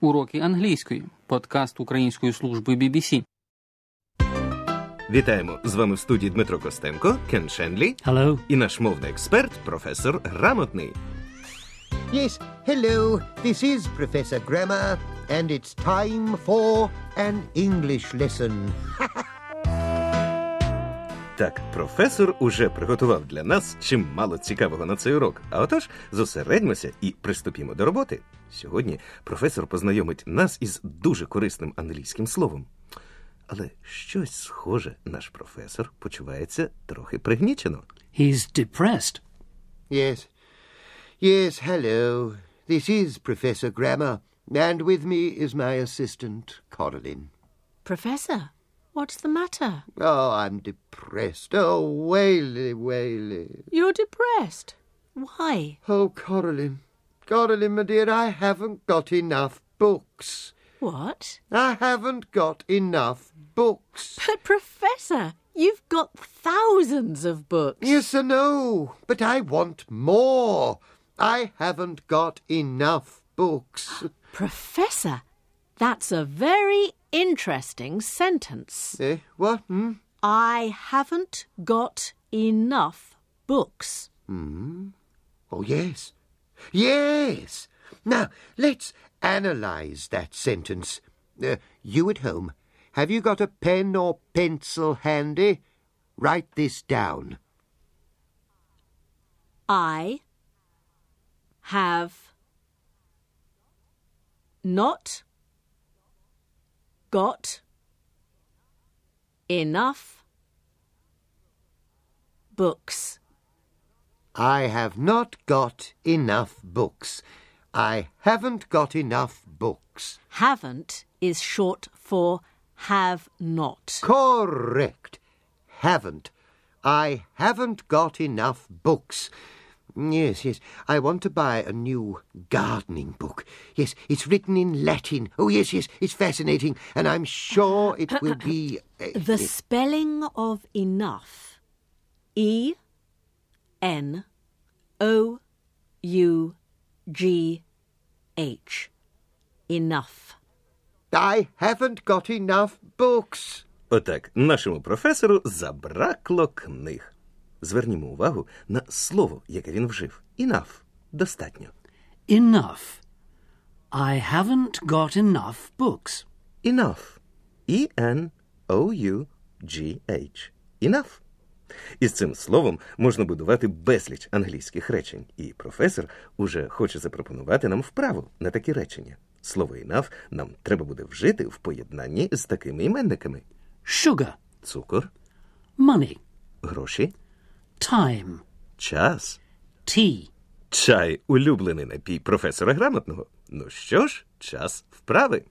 Уроки англійської. Подкаст Української служби BBC. Вітаємо! З вами в студії Дмитро Костенко, Кен Шенлі Hello. і наш мовний експерт, професор Грамотний. Yes, hello. This is Professor Grammar, and it's time for an English lesson. Так, професор уже приготував для нас чимало цікавого на цей урок. А отож, зосередьмося і приступімо до роботи. Сьогодні професор познайомить нас із дуже корисним англійським словом. Але щось схоже, наш професор почувається трохи пригнічено. He's depressed. Yes. Yes, hello. This is Professor Grammar, and with me is my assistant, Coraline. Professor, what's the matter? Oh, I'm depressed. Oh, Whaley, Whaley. You're depressed. Why? Oh, Coraline. Coraline, my dear, I haven't got enough books. What? I haven't got enough books. But, Professor, you've got thousands of books. Yes, I know, but I want more. I haven't got enough books. Professor, that's a very interesting sentence. eh, what? Hmm? I haven't got enough books. Oh, yes. Yes. Now, let's analyze that sentence. Uh, you at home, have you got a pen or pencil handy? Write this down. I have not got enough books. I have not got enough books. I haven't got enough books. Haven't is short for have not. Correct. Haven't. I haven't got enough books. Yes, yes. I want to buy a new gardening book. Yes, it's written in Latin. Oh, yes, yes. It's fascinating, and I'm sure it will be. uh, The spelling of enough. E N O U G H. Enough. I haven't got enough books. Отак, нашому професору забракло книг. Звернімо увагу на слово, яке він вжив. Enough. Достатньо. Enough. I haven't got enough books. Enough. E-N-O-U-G-H. Enough. Із цим словом можна будувати безліч англійських речень, і професор уже хоче запропонувати нам вправу на такі речення. Слово enough нам треба буде вжити в поєднанні з такими іменниками: Sugar. цукор, Money. гроші, Time. час. Tea. Чай улюблений напій професора грамотного. Ну що ж, час вправи.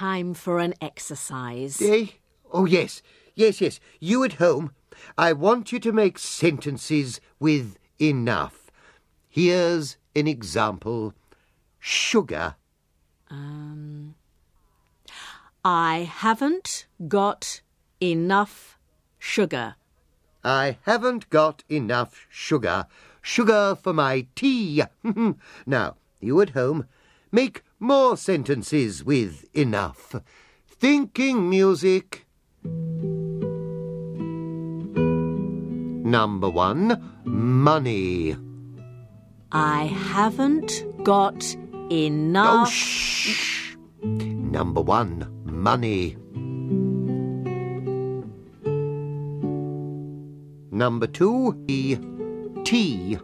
Time for an exercise. Eh? Oh, yes. Yes, yes. You at home, I want you to make sentences with enough. Here's an example sugar. Um, I haven't got enough sugar. I haven't got enough sugar. Sugar for my tea. now, you at home, make more sentences with enough. Thinking music. Number one, money. I haven't got Oh, enough. shh. Number one, money. Number two, e. Tea,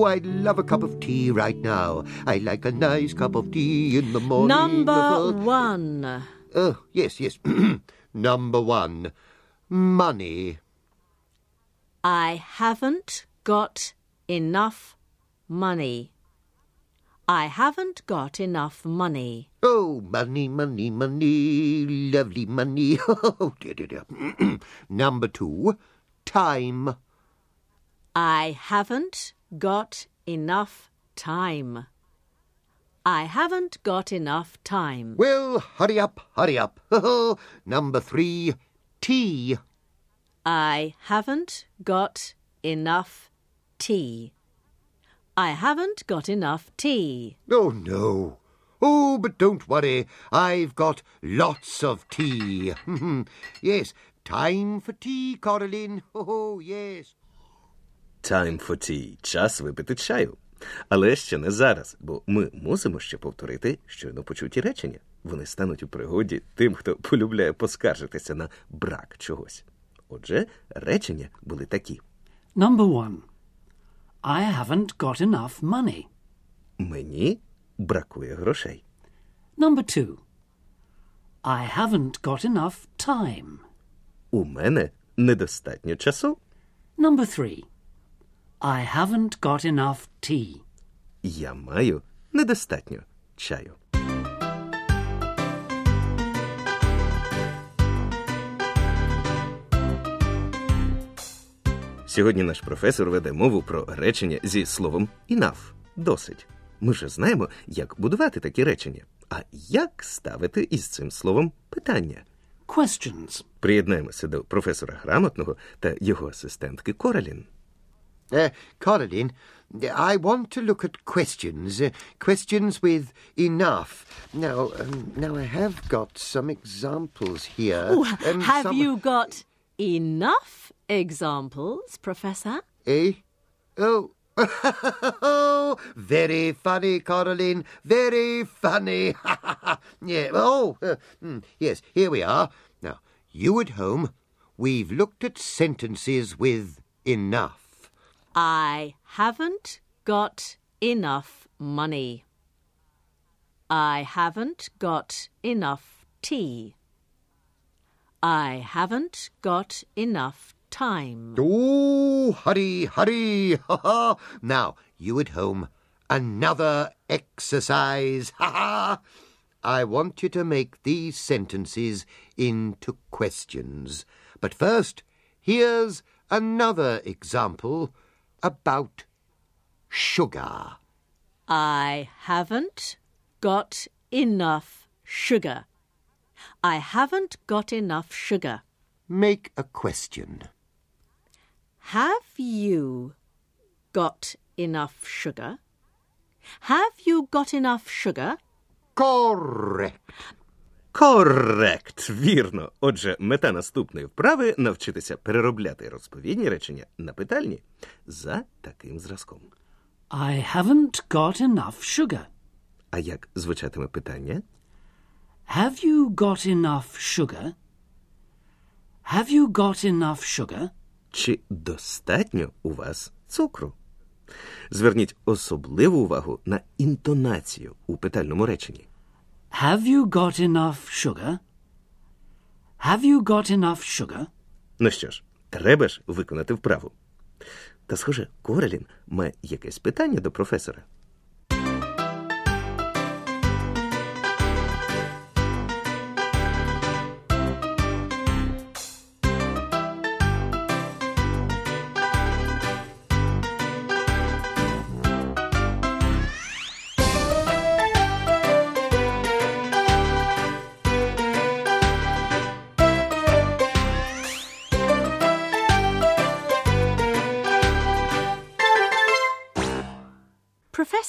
Oh, I'd love a cup of tea right now. I like a nice cup of tea in the morning. Number before- one. Oh, yes, yes. Number one, money. I haven't got enough money. I haven't got enough money. Oh, money, money, money, lovely money. Oh, dear, dear, dear. Number two, time. I haven't got enough time. I haven't got enough time. Well, hurry up, hurry up. Number three, tea. I haven't got enough tea. I haven't got enough tea. Oh, no. Oh, but don't worry. I've got lots of tea. yes, time for tea, Coraline. Oh, yes. Time for tea. Час випити чаю. Але ще не зараз, бо ми мусимо ще повторити щойно почуті речення. Вони стануть у пригоді тим, хто полюбляє поскаржитися на брак чогось. Отже, речення були такі: Number one. I haven't got enough money. Мені бракує грошей. Number two. I haven't got enough time. У мене недостатньо часу. Number three. I haven't got enough tea. Я маю недостатньо чаю. Сьогодні наш професор веде мову про речення зі словом enough – досить. Ми вже знаємо, як будувати такі речення. А як ставити із цим словом питання? Questions. Приєднаємося до професора грамотного та його асистентки Коралін. Uh, Coraline, I want to look at questions. Uh, questions with enough. Now, um, now I have got some examples here. Oh, Um, have some- you got enough examples, Professor? Eh? Oh. oh, very funny, Coraline. Very funny. yeah. Oh, uh, hmm, yes. Here we are. Now, you at home, we've looked at sentences with enough. I haven't got enough money. I haven't got enough tea. I haven't got enough time. Oh, hurry, hurry. Ha ha. Now, you at home, another exercise. Ha ha. I want you to make these sentences into questions. But first, here's another example about sugar. I haven't got enough sugar. I haven't got enough sugar. Make a question. Have you got enough sugar? Have you got enough sugar? Correct. Корект, вірно. Отже, мета наступної вправи навчитися переробляти розповідні речення на питальні за таким зразком. I haven't got enough sugar. А як звучатиме питання? Have you got enough sugar? Have you got enough sugar? Чи достатньо у вас цукру? Зверніть особливу увагу на інтонацію у питальному реченні. Have you got enough sugar? Have you got enough sugar? Ну що ж, треба ж виконати вправу. Та, схоже, Корелін має якесь питання до професора.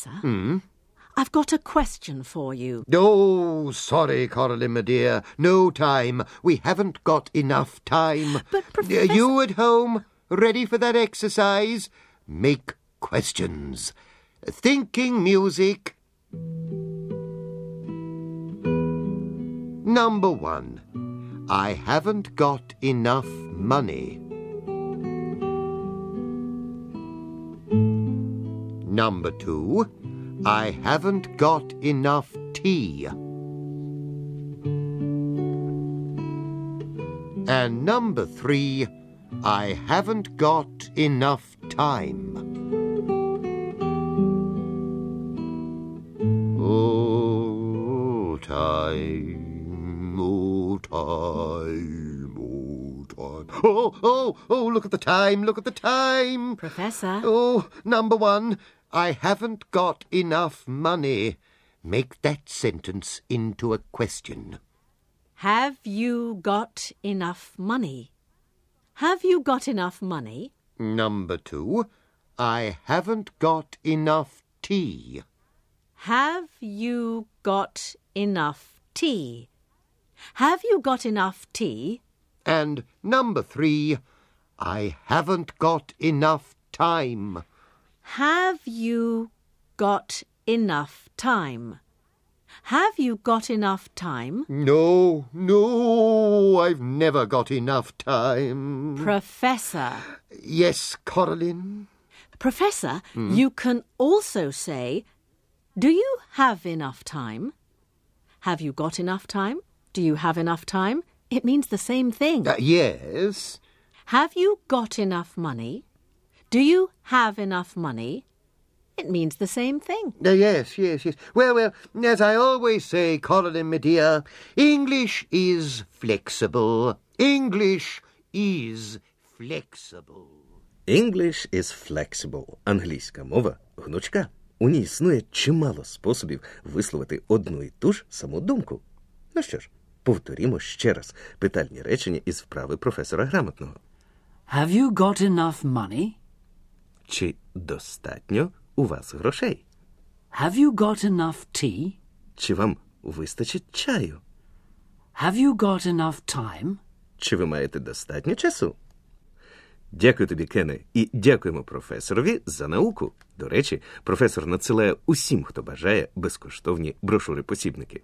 Professor? I've got a question for you. Oh, sorry, Coraline, my dear. No time. We haven't got enough time. But, Uh, Professor- You at home, ready for that exercise? Make questions. Thinking music. Number one. I haven't got enough money. Number two, I haven't got enough tea. And number three, I haven't got enough time. Oh, time, oh, time, oh, time. Oh, oh, oh, look at the time, look at the time. Professor? Oh, number one, I haven't got enough money. Make that sentence into a question. Have you got enough money? Have you got enough money? Number two, I haven't got enough tea. Have you got enough tea? Have you got enough tea? And number three, I haven't got enough time. Have you got enough time? Have you got enough time? No, no, I've never got enough time. Professor. Yes, Coraline? Professor, you can also say, Do you have enough time? Have you got enough time? Do you have enough time? It means the same thing. Uh, yes. Have you got enough money? Do you have enough money? It means the same thing. Uh, yes, yes, yes. Well, well, as I always say, Coraline, my dear, English is flexible. English is flexible. English is flexible. Англійська мова гнучка. У ній існує чимало способів висловити одну і ту ж саму думку. Ну що ж, повторімо ще раз питальні речення із вправи професора грамотного. Have you got enough money? Чи достатньо у вас грошей? Have you got enough tea? Чи вам вистачить чаю? Have you got enough time? Чи ви маєте достатньо часу? Дякую тобі, Кене, і дякуємо професорові за науку. До речі, професор надсилає усім, хто бажає безкоштовні брошури-посібники.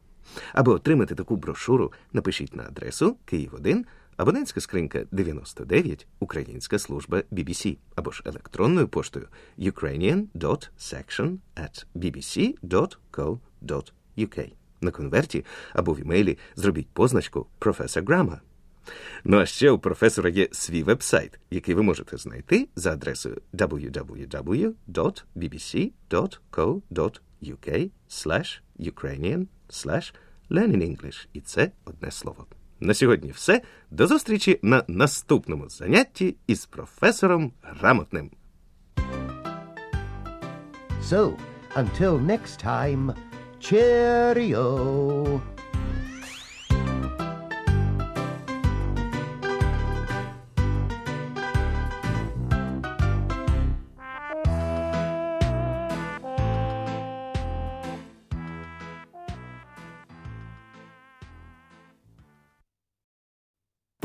Аби отримати таку брошуру, напишіть на адресу Київ 1, абонентська скринька 99, Українська служба BBC, або ж електронною поштою ukrainian.section at bbc.co.uk. На конверті або в імейлі зробіть позначку «Професор Грама». Ну а ще у професора є свій вебсайт, який ви можете знайти за адресою www.bbc.co.uk slash Ukrainian Learning English. І це одне слово. На сьогодні все. До зустрічі на наступному занятті із професором Грамотним. So, until next time, cheerio.